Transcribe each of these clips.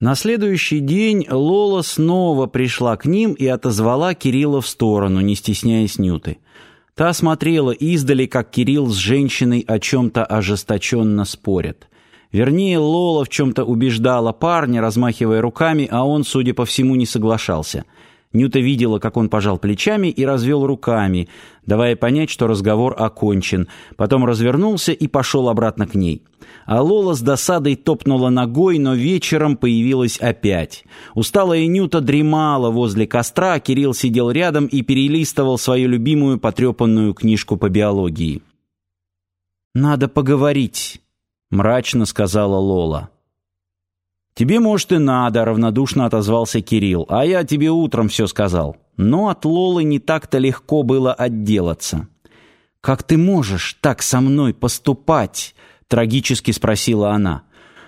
На следующий день Лола снова пришла к ним и отозвала Кирилла в сторону, не стесняясь Нюты. Та смотрела издали, как Кирилл с женщиной о чем-то ожесточенно спорят. Вернее, Лола в чем-то убеждала парня, размахивая руками, а он, судя по всему, не соглашался. Нюта видела, как он пожал плечами и развел руками, давая понять, что разговор окончен. Потом развернулся и пошел обратно к ней. А Лола с досадой топнула ногой, но вечером появилась опять. Усталая Нюта дремала возле костра, Кирилл сидел рядом и перелистывал свою любимую потрепанную книжку по биологии. «Надо поговорить», — мрачно сказала Лола. «Тебе, может, и надо», — равнодушно отозвался Кирилл. «А я тебе утром все сказал». Но от Лолы не так-то легко было отделаться. «Как ты можешь так со мной поступать?» — трагически спросила она.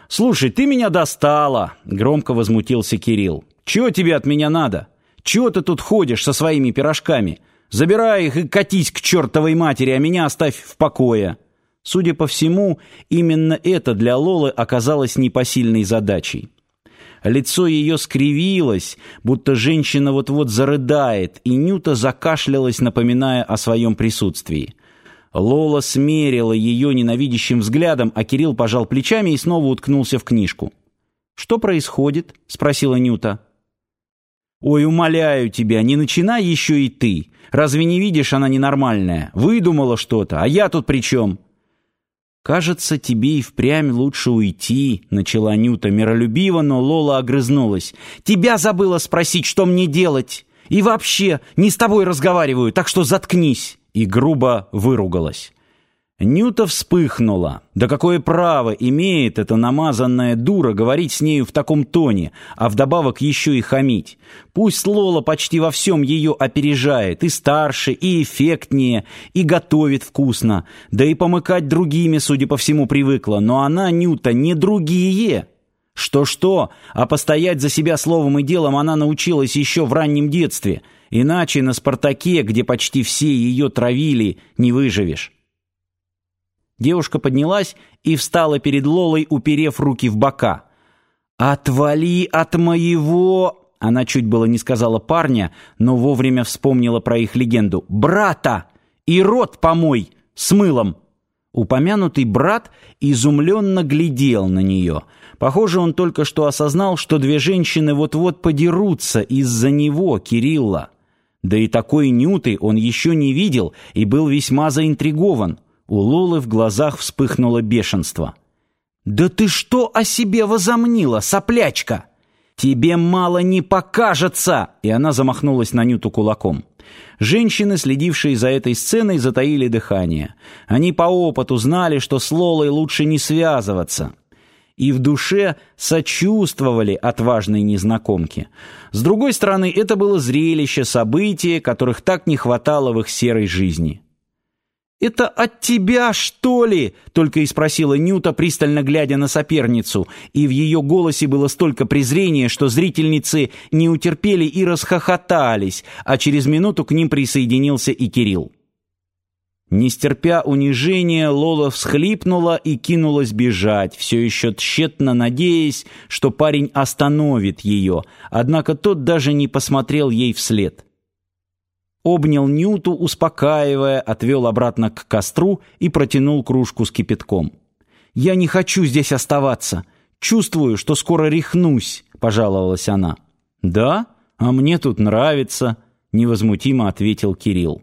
«Слушай, ты меня достала!» — громко возмутился Кирилл. «Чего тебе от меня надо? Чего ты тут ходишь со своими пирожками? Забирай их и катись к чертовой матери, а меня оставь в покое!» Судя по всему, именно это для Лолы оказалось непосильной задачей. Лицо ее скривилось, будто женщина вот-вот зарыдает, и Нюта закашлялась, напоминая о своем присутствии. Лола смерила ее ненавидящим взглядом, а Кирилл пожал плечами и снова уткнулся в книжку. «Что происходит?» — спросила Нюта. «Ой, умоляю тебя, не начинай еще и ты. Разве не видишь, она ненормальная? Выдумала что-то, а я тут при чем?» «Кажется, тебе и впрямь лучше уйти», — начала Нюта миролюбиво, но Лола огрызнулась. «Тебя забыла спросить, что мне делать. И вообще, не с тобой разговариваю, так что заткнись». И грубо выругалась. Нюта вспыхнула. Да какое право имеет эта намазанная дура говорить с нею в таком тоне, а вдобавок еще и хамить? Пусть Лола почти во всем ее опережает, и старше, и эффектнее, и готовит вкусно, да и помыкать другими, судя по всему, привыкла, но она, Нюта, не другие. Что-что, а постоять за себя словом и делом она научилась еще в раннем детстве, иначе на «Спартаке», где почти все ее травили, не выживешь. Девушка поднялась и встала перед Лолой, уперев руки в бока. «Отвали от моего...» Она чуть было не сказала парня, но вовремя вспомнила про их легенду. «Брата! И рот помой! С мылом!» Упомянутый брат изумленно глядел на нее. Похоже, он только что осознал, что две женщины вот-вот подерутся из-за него, Кирилла. Да и такой нюты он еще не видел и был весьма заинтригован. У Лолы в глазах вспыхнуло бешенство. «Да ты что о себе возомнила, соплячка? Тебе мало не покажется!» И она замахнулась на Нюту кулаком. Женщины, следившие за этой сценой, затаили дыхание. Они по опыту знали, что с Лолой лучше не связываться. И в душе сочувствовали отважной незнакомке. С другой стороны, это было зрелище, события, которых так не хватало в их серой жизни. «Это от тебя, что ли?» — только и спросила Нюта, пристально глядя на соперницу, и в ее голосе было столько презрения, что зрительницы не утерпели и расхохотались, а через минуту к ним присоединился и Кирилл. Не стерпя унижения, Лола всхлипнула и кинулась бежать, все еще тщетно надеясь, что парень остановит ее, однако тот даже не посмотрел ей вслед обнял Нюту, успокаивая, отвел обратно к костру и протянул кружку с кипятком. «Я не хочу здесь оставаться. Чувствую, что скоро рехнусь», — пожаловалась она. «Да? А мне тут нравится», — невозмутимо ответил Кирилл.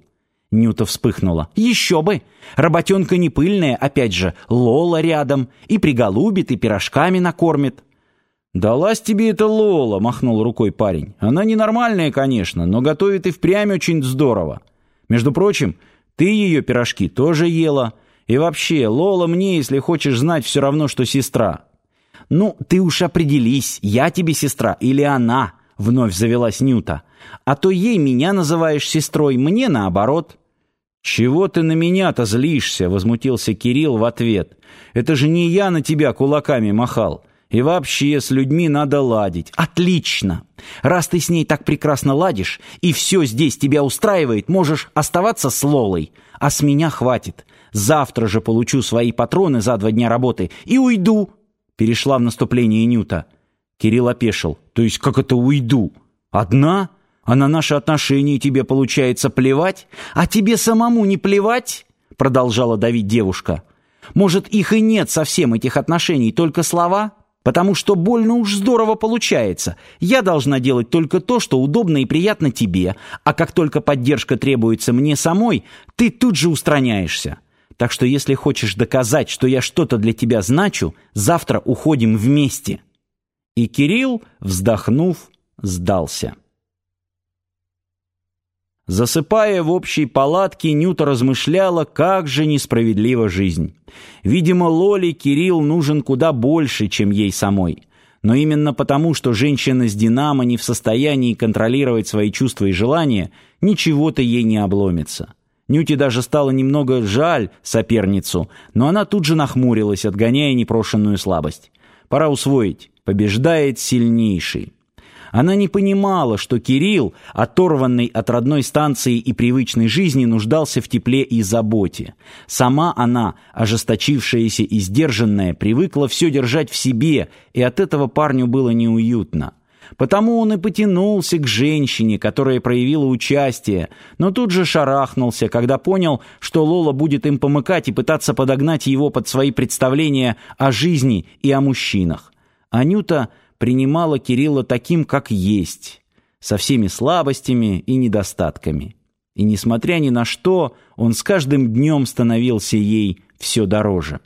Нюта вспыхнула. «Еще бы! Работенка не пыльная, опять же, Лола рядом, и приголубит, и пирожками накормит». «Далась тебе эта Лола», — махнул рукой парень. «Она ненормальная, конечно, но готовит и впрямь очень здорово. Между прочим, ты ее пирожки тоже ела. И вообще, Лола мне, если хочешь знать, все равно, что сестра». «Ну, ты уж определись, я тебе сестра или она», — вновь завелась Нюта. «А то ей меня называешь сестрой, мне наоборот». «Чего ты на меня-то злишься?» — возмутился Кирилл в ответ. «Это же не я на тебя кулаками махал». И вообще с людьми надо ладить. Отлично! Раз ты с ней так прекрасно ладишь, и все здесь тебя устраивает, можешь оставаться с Лолой. А с меня хватит. Завтра же получу свои патроны за два дня работы и уйду. Перешла в наступление Нюта. Кирилл опешил. «То есть как это уйду? Одна? А на наши отношения тебе, получается, плевать? А тебе самому не плевать?» Продолжала давить девушка. «Может, их и нет совсем, этих отношений, только слова?» Потому что больно уж здорово получается. Я должна делать только то, что удобно и приятно тебе, а как только поддержка требуется мне самой, ты тут же устраняешься. Так что если хочешь доказать, что я что-то для тебя значу, завтра уходим вместе». И Кирилл, вздохнув, сдался. Засыпая в общей палатке, Нюта размышляла, как же несправедлива жизнь. Видимо, Лоле Кирилл нужен куда больше, чем ей самой. Но именно потому, что женщина с «Динамо» не в состоянии контролировать свои чувства и желания, ничего-то ей не обломится. Нюте даже стало немного жаль соперницу, но она тут же нахмурилась, отгоняя непрошенную слабость. Пора усвоить. Побеждает сильнейший. Она не понимала, что Кирилл, оторванный от родной станции и привычной жизни, нуждался в тепле и заботе. Сама она, ожесточившаяся и сдержанная, привыкла все держать в себе, и от этого парню было неуютно. Потому он и потянулся к женщине, которая проявила участие, но тут же шарахнулся, когда понял, что Лола будет им помыкать и пытаться подогнать его под свои представления о жизни и о мужчинах. Анюта принимала Кирилла таким, как есть, со всеми слабостями и недостатками. И, несмотря ни на что, он с каждым днем становился ей все дороже.